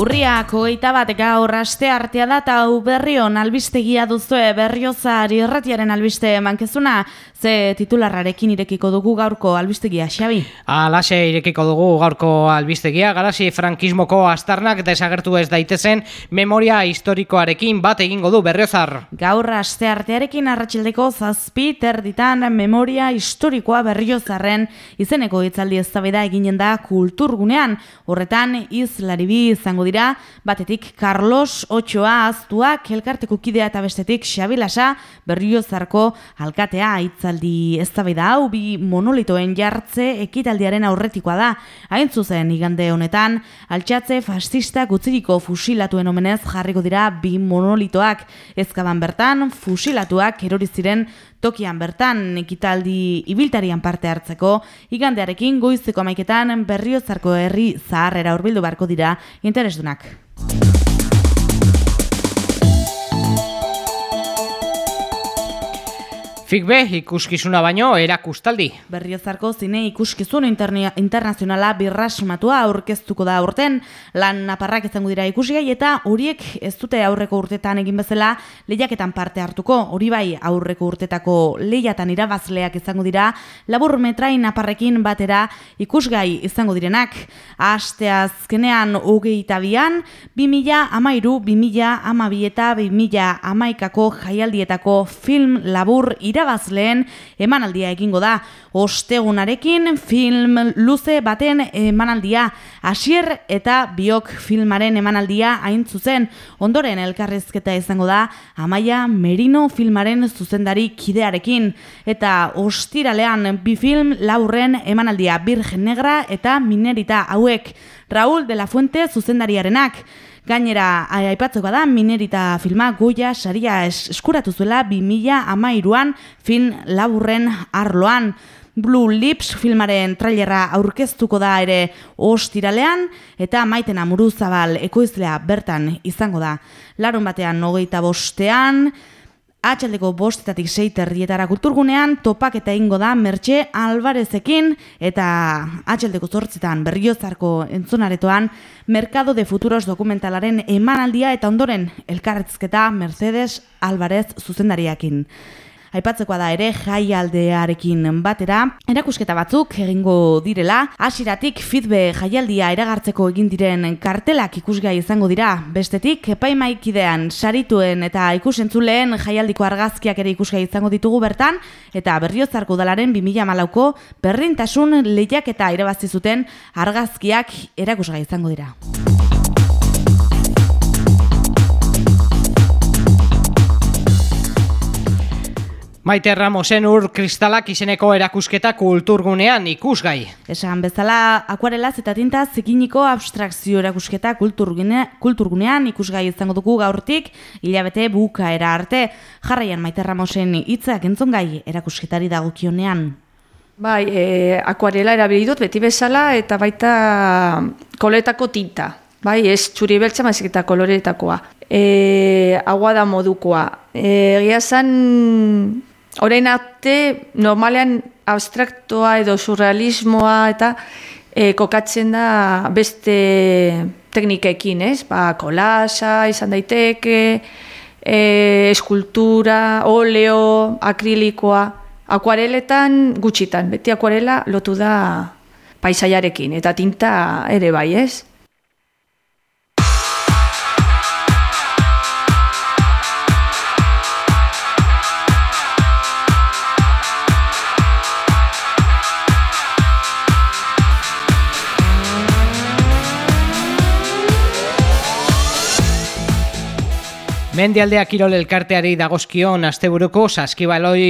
ocurre Urriak hogeita bat gaur aste artea da eta berrion albistegia duzue berriozar irratiaren albiste mankezuna ze titularrarekin irekiko dugu gaurko albistegia, Xabi? Alaxe irekiko dugu gaurko albistegia, galasi frankismoko astarnak desagertu ez daitezen memoria historikoarekin bat egingo du berriozar. Gaur aste artearekin arratsildeko zazpi terditan memoria historikoa berriozarren izeneko hitzaldi eztabaida eginen da kulturgunean, horretan izlaribi izango dira, batetik Carlos Ochoa aztuak elkarteko kidea eta bestetik Xabi Lasa berriozarko alkatea hitzaldi eztabaida hau bi monolitoen jartze ekitaldiaren aurretikoa da. Hain zuzen igande honetan, altxatze fascista gutziriko fusilatuen omenez jarriko dira bi monolitoak. Ezkaban bertan, fusilatuak erori ziren tokian bertan ekitaldi ibiltarian parte hartzeko, igandearekin goizeko amaiketan berriozarko herri zaharrera urbildu barko dira interesdunak. back. Fikbe ikuskizuna baino erakustaldi. Berriozarko zine ikuskizun internazionala birrasmatua aurkeztuko da urten, lan naparrak izango dira ikusigai eta horiek ez dute aurreko urtetan egin bezala lehiaketan parte hartuko. Hori bai aurreko urtetako lehiatan irabazleak izango dira, labur metrain naparrekin batera ikusgai izango direnak. Aste azkenean hogeita bian, 2000 amairu, 2000 amabi eta 2000 amaikako jaialdietako film labur ira irabazleen emanaldia egingo da. Ostegunarekin film luze baten emanaldia. Asier eta biok filmaren emanaldia hain zuzen. Ondoren elkarrezketa izango da Amaia Merino filmaren zuzendari kidearekin. Eta ostiralean bi film laurren emanaldia Virgen Negra eta Minerita hauek. Raúl de la Fuente zuzendariarenak. Gainera, aipatzeko da, minerita filma goia saria eskuratu zuela 2000 amairuan fin laburren arloan. Blue Lips filmaren trailerra aurkeztuko da ere ostiralean eta maiten amuruzabal ekoizlea bertan izango da. Larun batean nogeita bostean, Atxaldeko bostetatik seiterrietara kulturgunean topak eta ingo da Mertxe Albarezekin eta atxaldeko zortzitan berriozarko entzunaretoan Merkado de Futuros dokumentalaren emanaldia eta ondoren elkarretzketa Mercedes Alvarez zuzendariakin. Aipatzekoa da ere jaialdearekin batera, erakusketa batzuk egingo direla, hasiratik fitbe jaialdia eragartzeko egin diren kartelak ikusgai izango dira, bestetik epaimaikidean sarituen eta ikusentzuleen jaialdiko argazkiak ere ikusgai izango ditugu bertan, eta berriozarko udalaren 2000 malauko berrintasun lehiak eta irabazi zuten argazkiak erakusgai izango dira. Maite Ramosen ur kristalak izeneko erakusketa kulturgunean ikusgai. Esan bezala, akuarelaz eta tinta zikiniko abstrakzio erakusketa kulturgunean ikusgai izango dugu gaurtik, hilabete buka era arte, jarraian Maite Ramosen hitzak entzongai erakusketari dagokionean. Bai, e, akuarela erabili dut beti bezala eta baita koletako tinta. Bai, ez txuri beltza mazik eta koloretakoa. E, agua da modukoa. E, Egia zan Horein arte, normalean abstraktoa edo surrealismoa eta e, kokatzen da beste teknikekin, ez? Ba, kolasa, izan daiteke, e, eskultura, oleo, akrilikoa, akuareletan gutxitan, beti akuarela lotu da paisaiarekin, eta tinta ere bai, ez? Mendialdea Kirol elkarteari dagozkion asteburuko saskibaloi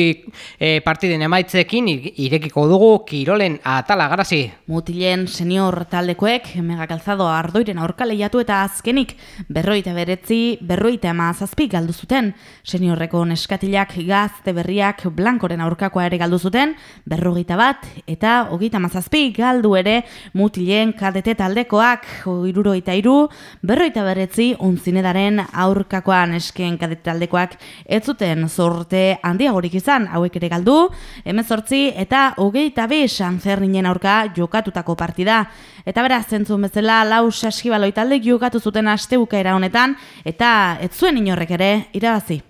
e, partiden emaitzekin irekiko dugu Kirolen atala garazi. Mutilen senior taldekoek mega calzado ardoiren aurka lehiatu eta azkenik berroita beretzi, berroita ema zazpi galdu zuten. Seniorreko neskatilak gazte berriak blankoren aurkakoa ere galdu zuten, berrogeita bat eta hogeita mazazpi galdu ere mutilen kadete taldekoak iruroita iru, berroita beretzi unzinedaren aurkakoan nesken kadetaldekoak ez zuten zorte handiagorik izan hauek ere galdu, emezortzi eta hogeita be sanzerninen aurka jokatutako partida. Eta beraz, zentzun bezala, lau saskibaloi talde jokatu zuten astebukaera honetan, eta ez zuen inorrek ere irabazi.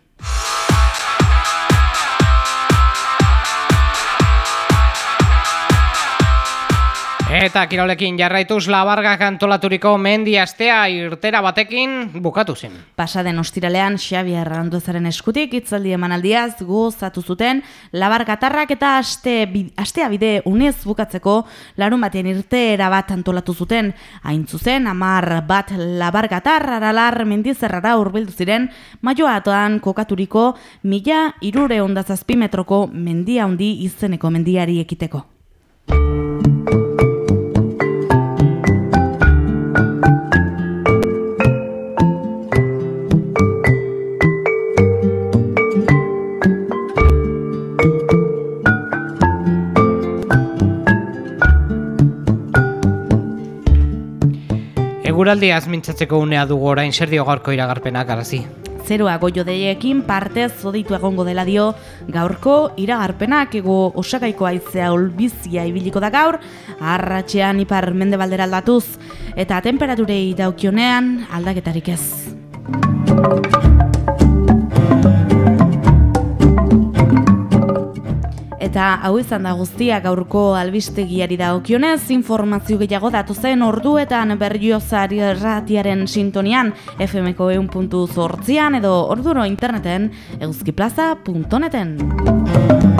Eta kirolekin jarraituz labargak antolaturiko mendi astea irtera batekin bukatu zen. Pasaden ostiralean Xabi Arranduzaren eskutik itzaldi emanaldiaz gozatu zuten labargatarrak eta aste, astea bide unez bukatzeko larun batean irtera bat antolatu zuten. Hain zuzen, amar bat labargatar aralar mendizerrara urbildu ziren maioa atoan kokaturiko mila irure ondazazpimetroko mendia handi izeneko mendiari ekiteko. Eguraldi azmintzatzeko unea dugu orain zer dio gaurko iragarpenak arazi. Zerua goio deiekin partez zoditu egongo dela dio gaurko iragarpenak ego osakaiko aizea olbizia ibiliko da gaur, arratxean ipar mende baldera aldatuz, eta temperaturei daukionean aldaketarik ez. Eta hau izan da guztia gaurko albistegiari da okionez, informazio gehiago datu zen orduetan berriozari erratiaren sintonian FMko eun puntu zortzian edo orduro interneten euskiplaza.neten.